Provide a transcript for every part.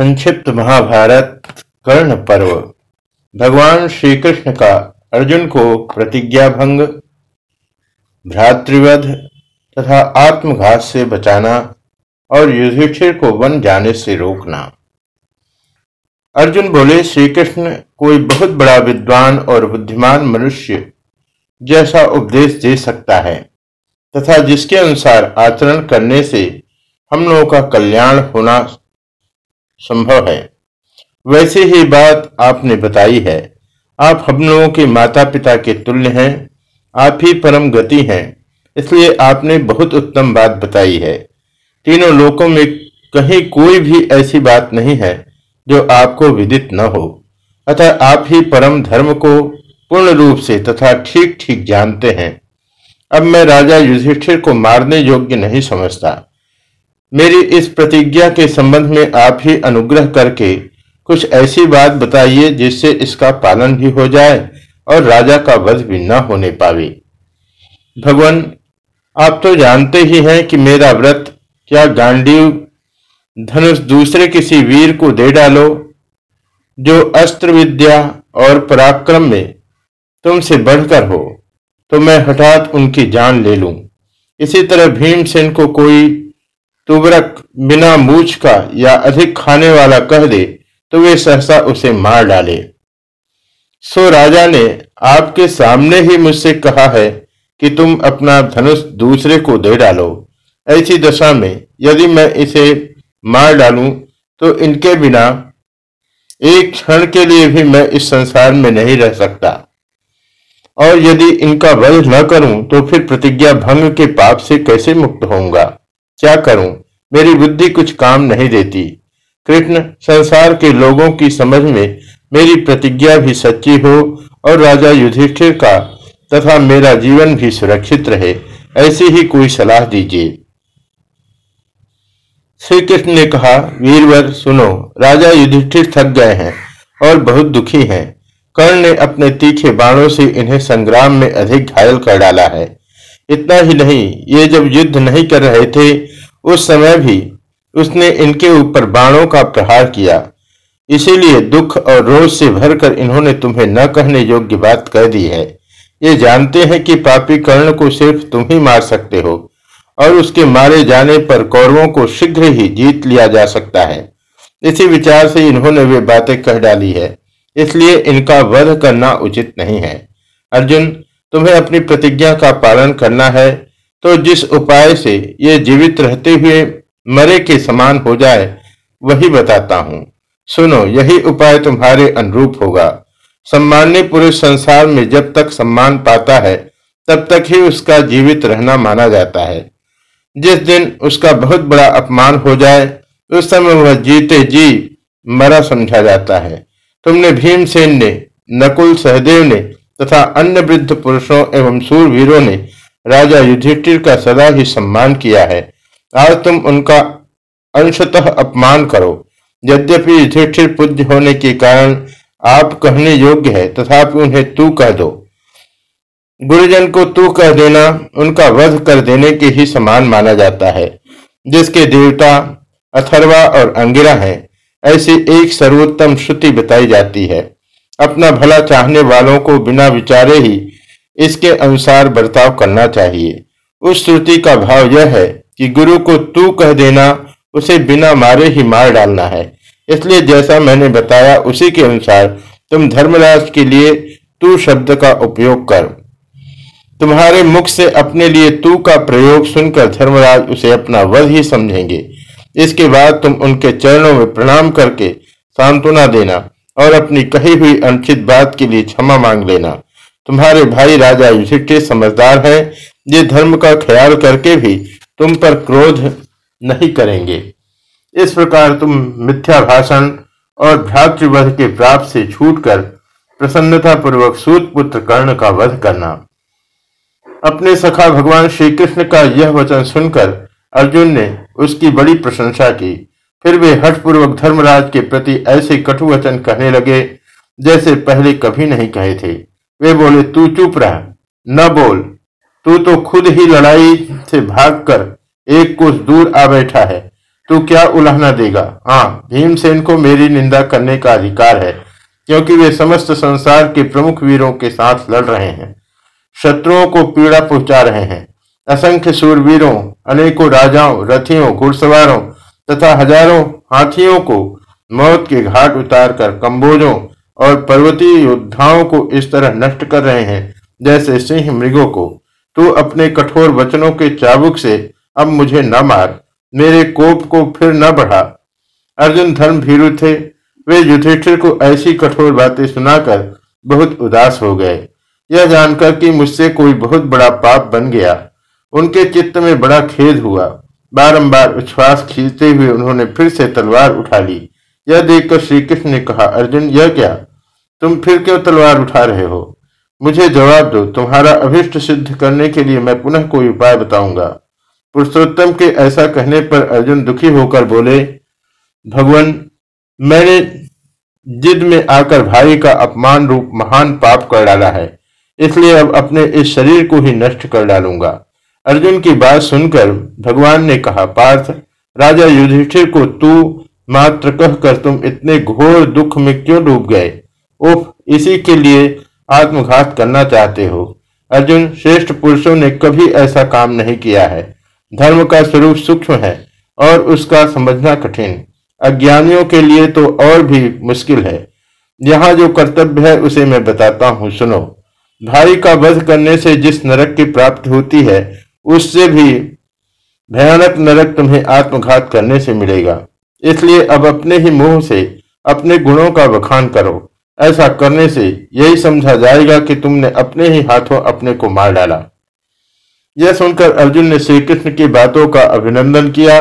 संक्षिप्त महाभारत कर्ण पर्व। भगवान श्री कृष्ण का अर्जुन को प्रतिज्ञा भंग भ्रातृवध तथा आत्मघात से बचाना और युधिष्ठिर को वन जाने से रोकना। अर्जुन बोले श्री कृष्ण कोई बहुत बड़ा विद्वान और बुद्धिमान मनुष्य जैसा उपदेश दे सकता है तथा जिसके अनुसार आचरण करने से हम लोगों का कल्याण होना संभव है। वैसे ही बात आपने बताई है। आप हम लोगों के माता पिता के तुल्य हैं। आप ही परम गति हैं। इसलिए आपने बहुत उत्तम बात बताई है। तीनों लोकों में कहीं कोई भी ऐसी बात नहीं है जो आपको विदित न हो। अतः आप ही परम धर्म को पूर्ण रूप से तथा ठीक ठीक जानते हैं। अब मैं राजा युधिष्ठिर को मारने योग्य नहीं समझता। मेरी इस प्रतिज्ञा के संबंध में आप ही अनुग्रह करके कुछ ऐसी बात बताइए जिससे इसका पालन भी हो जाए और राजा का वध भी न होने पावे। भगवान, आप तो जानते ही हैं कि मेरा व्रत क्या गांडीव धनुष दूसरे किसी वीर को दे डालो, जो अस्त्र विद्या और पराक्रम में तुमसे बढ़कर हो तो मैं हठात उनकी जान ले लूँ। इसी तरह भीमसेन को कोई तुबरक बिना मूछ का या अधिक खाने वाला कह दे तो वे सहसा उसे मार डाले। सो राजा ने आपके सामने ही मुझसे कहा है कि तुम अपना धनुष दूसरे को दे डालो। ऐसी दशा में यदि मैं इसे मार डालूं तो इनके बिना एक क्षण के लिए भी मैं इस संसार में नहीं रह सकता। और यदि इनका वध न करूँ तो फिर प्रतिज्ञा भंग के पाप से कैसे मुक्त होऊँगा? क्या करूँ? मेरी बुद्धि कुछ काम नहीं देती। कृष्ण, संसार के लोगों की समझ में मेरी प्रतिज्ञा भी सच्ची हो और राजा युधिष्ठिर का तथा मेरा जीवन भी सुरक्षित रहे, ऐसी ही कोई सलाह दीजिए। श्री कृष्ण ने कहा, वीरवर, सुनो, राजा युधिष्ठिर थक गए हैं और बहुत दुखी हैं। कर्ण ने अपने तीखे बाणों से इन्हें संग्राम में अधिक घायल कर डाला है। इतना ही नहीं, ये जब युद्ध नहीं कर रहे थे, उस समय भी उसने इनके ऊपर बाणों का प्रहार किया। इसीलिए दुख और रोज से भरकर इन्होंने तुम्हें न कहने योग्य बात कह दी है। ये जानते हैं कि पापी कर्ण को सिर्फ़ तुम ही मार सकते हो, और उसके मारे जाने पर कौरवों को शीघ्र ही जीत लिया जा सकता है। इसी विचार से इन्होंने वे बातें कह डाली है, इसलिए इनका वध करना उचित नहीं है। अर्जुन तुम्हें अपनी प्रतिज्ञा का पालन करना है तो जिस उपाय से ये जीवित रहते हुए मरे के समान हो जाए, वही बताता हूँ। सुनो, यही उपाय तुम्हारे अनुरूप होगा। सम्मान्य पुरुष संसार में जब तक सम्मान पाता है, तब तक ही उसका जीवित रहना माना जाता है। जिस दिन उसका बहुत बड़ा अपमान हो जाए, उस समय वह जीते जी मरा समझा जाता है। तुमने भीमसेन ने, नकुल सहदेव ने तथा अन्य वृद्ध पुरुषों एवं सूरवीरों ने राजा युधिष्ठिर का सदा ही सम्मान किया है। आज तुम उनका अंशतः अपमान करो। यद्यपि युधिष्ठिर पूज्य होने के कारण आप कहने योग्य है, तथापि उन्हें तू कह दो। गुरुजन को तू कह देना उनका वध कर देने के ही समान माना जाता है, जिसके देवता अथर्वा और अंगिरा हैं, ऐसी एक सर्वोत्तम श्रुति बताई जाती है। अपना भला चाहने वालों को बिना विचारे ही इसके अनुसार बर्ताव करना चाहिए। उस श्रुति का भाव यह है कि गुरु को तू कह देना, उसे बिना मारे ही मार डालना है। इसलिए जैसा मैंने बताया उसी के अनुसार तुम धर्मराज के लिए तू शब्द का उपयोग कर। तुम्हारे मुख से अपने लिए तू का प्रयोग सुनकर धर्मराज उसे अपना वध ही समझेंगे। इसके बाद तुम उनके चरणों में प्रणाम करके सांत्वना देना। और अपनी कही हुई अनुचित बात के लिए क्षमा मांग लेना। तुम्हारे भाई राजा युधिष्ठिर समझदार है। ये धर्म का ख्याल करके भी तुम पर क्रोध नहीं करेंगे। इस प्रकार तुम मिथ्या भाषण और भ्रातृवध के प्राप्त से छूटकर प्रसन्नता पूर्वक सूत पुत्र कर्ण का वध करना। अपने सखा भगवान श्री कृष्ण का यह वचन सुनकर अर्जुन ने उसकी बड़ी प्रशंसा की। फिर वे हठपूर्वक धर्मराज के प्रति ऐसे कटु वचन कहने लगे, जैसे पहले कभी नहीं कहे थे। वे बोले, तू चुप रह, न बोल। तू तो खुद ही लड़ाई से भागकर एक कुछ दूर आ बैठा है। तू क्या उलाहना देगा? हाँ भीमसेन को मेरी निंदा करने का अधिकार है, क्योंकि वे समस्त संसार के प्रमुख वीरों के साथ लड़ रहे हैं। शत्रुओं को पीड़ा पहुँचा रहे हैं। असंख्य सूरवीरों, अनेकों राजाओं, रथियों, घुड़सवारों तथा हज़ारों हाथियों को मौत के घाट उतार कर कम्बोजों और पर्वतीय योद्धाओं को इस तरह नष्ट कर रहे हैं, जैसे सिंह मृगों को। तू अपने कठोर वचनों के चाबुक से अब मुझे न मार, मेरे कोप को फिर न बढ़ा। अर्जुन धर्म भीरु थे, वे युधिष्ठिर को ऐसी कठोर बातें सुनाकर बहुत उदास हो गए। यह जानकर कि मुझसे कोई बहुत बड़ा पाप बन गया, उनके चित्त में बड़ा खेद हुआ। बारंबार उच्छ्वास खींचते हुए उन्होंने फिर से तलवार उठा ली। यह देखकर श्री कृष्ण ने कहा, अर्जुन, यह क्या? तुम फिर क्यों तलवार उठा रहे हो? मुझे जवाब दो, तुम्हारा अभिष्ट सिद्ध करने के लिए मैं पुनः कोई उपाय बताऊँगा। पुरुषोत्तम के ऐसा कहने पर अर्जुन दुखी होकर बोले, भगवान, मैंने जिद में आकर भाई का अपमान रूप महान पाप कर डाला है, इसलिए अब अपने इस शरीर को ही नष्ट कर डालूँगा। अर्जुन की बात सुनकर भगवान ने कहा, पार्थ, राजा युधिष्ठिर को तू मात्र कहकर तुम इतने घोर दुख में क्यों डूब गए? उफ, इसी के लिए आत्मघात करना चाहते हो। अर्जुन, श्रेष्ठ पुरुषों ने कभी ऐसा काम नहीं किया है। धर्म का स्वरूप सूक्ष्म है और उसका समझना कठिन। अज्ञानियों के लिए तो और भी मुश्किल है। यहाँ जो कर्तव्य है, उसे मैं बताता हूँ। सुनो भाई का वध करने से जिस नरक की प्राप्ति होती है उससे भी भयानक नरक तुम्हें आत्मघात करने से मिलेगा। इसलिए अब अपने ही मुँह से, अपने गुणों का बखान करो। ऐसा करने से यही समझा जाएगा कि तुमने अपने ही हाथों अपने को मार डाला। यह सुनकर अर्जुन ने श्री कृष्ण की बातों का अभिनंदन किया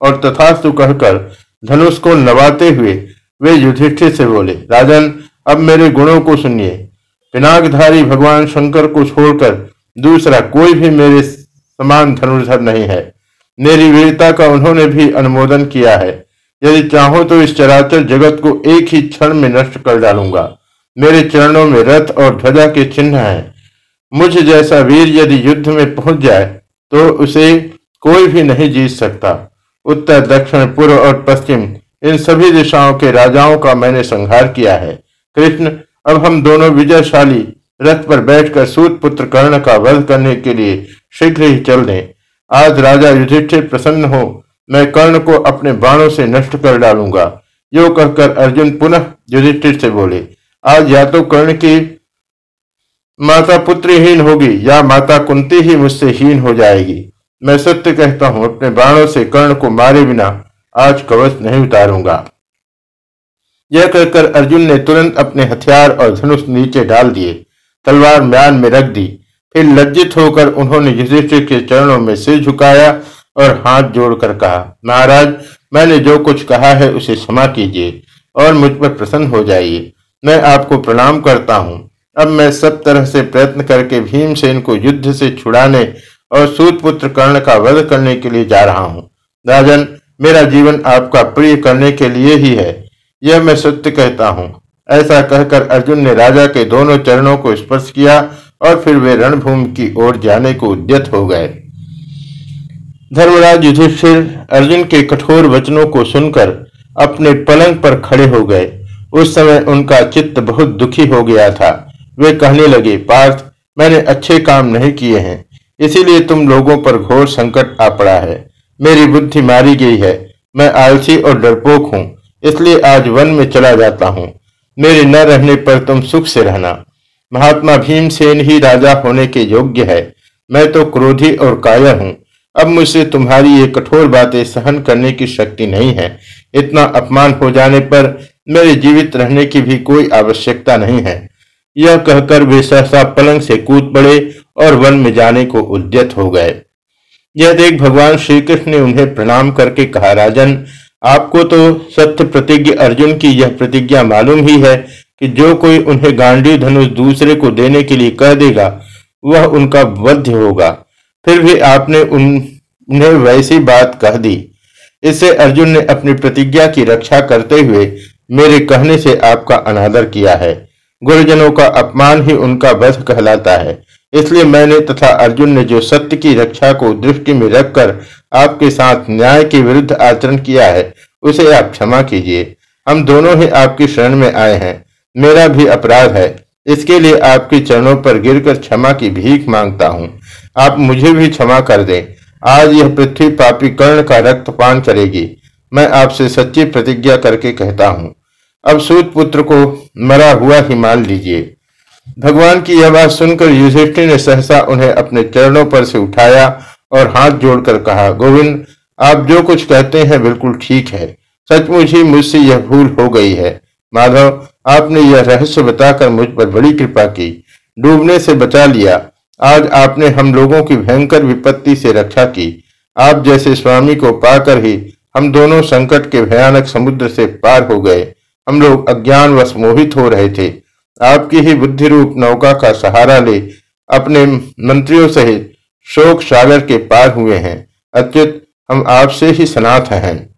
और तथास्तु कहकर धनुष को नवाते हुए वे युधिष्ठिर से बोले, राजन, अब मेरे गुणों को सुनिए। पिनाकधारी भगवान शंकर को छोड़कर दूसरा कोई भी मेरे समान धनुर्धर नहीं है। मेरी वीरता का उन्होंने भी अनुमोदन किया है। यदि चाहो तो इस चराचर जगत को एक ही क्षण में नष्ट कर डालूँगा। मेरे चरणों में रथ और ध्वजा के चिन्ह हैं। मुझ जैसा वीर यदि युद्ध में पहुँच जाए तो उसे कोई भी नहीं जीत सकता। उत्तर, दक्षिण, पूर्व और पश्चिम, इन सभी दिशाओं के राजाओं का मैंने संहार किया है। कृष्ण, अब हम दोनों विजयशाली रथ पर बैठकर सूत पुत्र कर्ण का वध करने के लिए शीघ्र ही चल दें। आज राजा युधिष्ठिर प्रसन्न हो, मैं कर्ण को अपने बाणों से नष्ट कर डालूँगा। यो कहकर अर्जुन पुनः युधिष्ठिर से बोले, आज या तो कर्ण की माता पुत्रहीन होगी, या माता कुंती ही मुझसे हीन हो जाएगी। मैं सत्य कहता हूँ, अपने बाणों से कर्ण को मारे बिना आज कवच नहीं उतारूँगा। यह कहकर अर्जुन ने तुरंत अपने हथियार और धनुष नीचे डाल दिए, तलवार म्यान में रख दी फिर लज्जित होकर उन्होंने युधिष्ठिर के चरणों में सिर झुकाया और हाथ जोड़कर कहा, महाराज, मैंने जो कुछ कहा है उसे क्षमा कीजिए और मुझ पर प्रसन्न हो जाइए। मैं आपको प्रणाम करता हूँ। अब मैं सब तरह से प्रयत्न करके भीमसेन को युद्ध से छुड़ाने और सूत पुत्र कर्ण का वध करने के लिए जा रहा हूँ। राजन, मेरा जीवन आपका प्रिय करने के लिए ही है। यह मैं सत्य कहता हूँ। ऐसा कहकर अर्जुन ने राजा के दोनों चरणों को स्पर्श किया और फिर वे रणभूमि की ओर जाने को उद्यत हो गए। धर्मराज युधिष्ठिर अर्जुन के कठोर वचनों को सुनकर अपने पलंग पर खड़े हो गए। उस समय उनका चित्त बहुत दुखी हो गया था। वे कहने लगे, पार्थ, मैंने अच्छे काम नहीं किए हैं। इसीलिए तुम लोगों पर घोर संकट आ पड़ा है। मेरी बुद्धि मारी गई है। मैं आलसी और डरपोक हूँ। इसलिए आज वन में चला जाता हूँ। मेरे न रहने पर तुम सुख से रहना। महात्मा भीमसेन ही राजा होने के योग्य है। मैं तो क्रोधी और कायर हूँ। अब मुझसे तुम्हारी ये कठोर बातें सहन करने की शक्ति नहीं है। इतना अपमान हो जाने पर मेरे जीवित रहने की भी कोई आवश्यकता नहीं है। यह कहकर वे सहसा पलंग से कूद पड़े और वन में जाने को उद्यत हो गए। यह देख भगवान श्री कृष्ण ने उन्हें प्रणाम करके कहा, राजन, आपको तो सत्य प्रतिज्ञ अर्जुन की यह प्रतिज्ञा मालूम ही है कि जो कोई उन्हें गांडी धनुष दूसरे को देने के लिए कह देगा, वह उनका वध्य होगा। फिर भी आपने उन्हें वैसी बात कह दी। इससे अर्जुन ने अपनी प्रतिज्ञा की रक्षा करते हुए मेरे कहने से आपका अनादर किया है। गुरुजनों का अपमान ही उनका वध कहलाता है। इसलिए मैंने तथा अर्जुन ने जो सत्य की रक्षा को दृष्टि में रखकर आपके साथ न्याय के विरुद्ध आचरण किया है, उसे आप क्षमा कीजिए। हम दोनों ही आपकी शरण में आए हैं। मेरा भी अपराध है। इसके लिए आपके चरणों पर गिरकर क्षमा की भीख माँगता हूँ। आप मुझे भी क्षमा कर दें। आज यह पृथ्वी पापी कर्ण का रक्तपान करेगी। मैं आपसे सच्ची प्रतिज्ञा करके कहता हूँ। अब सूत पुत्र को मरा हुआ ही मान लीजिए। भगवान की यह बात सुनकर युधिष्ठिर ने सहसा उन्हें अपने चरणों पर से उठाया और हाथ जोड़कर कहा, गोविंद, आप जो कुछ कहते हैं बिल्कुल ठीक है। सचमुच ही मुझसे यह भूल हो गई है। माधव आपने यह रहस्य बताकर मुझ पर बड़ी कृपा की। डूबने से बचा लिया। आज आपने हम लोगों की भयंकर विपत्ति से रक्षा की। आप जैसे स्वामी को पाकर ही हम दोनों संकट के भयानक समुद्र से पार हो गए। हम लोग अज्ञान व मोहित हो रहे थे। आपकी ही बुद्धि रूप नौका का सहारा ले अपने मंत्रियों सहित शोक सागर के पार हुए हैं। अच्युत, हम आपसे ही सनाथ हैं।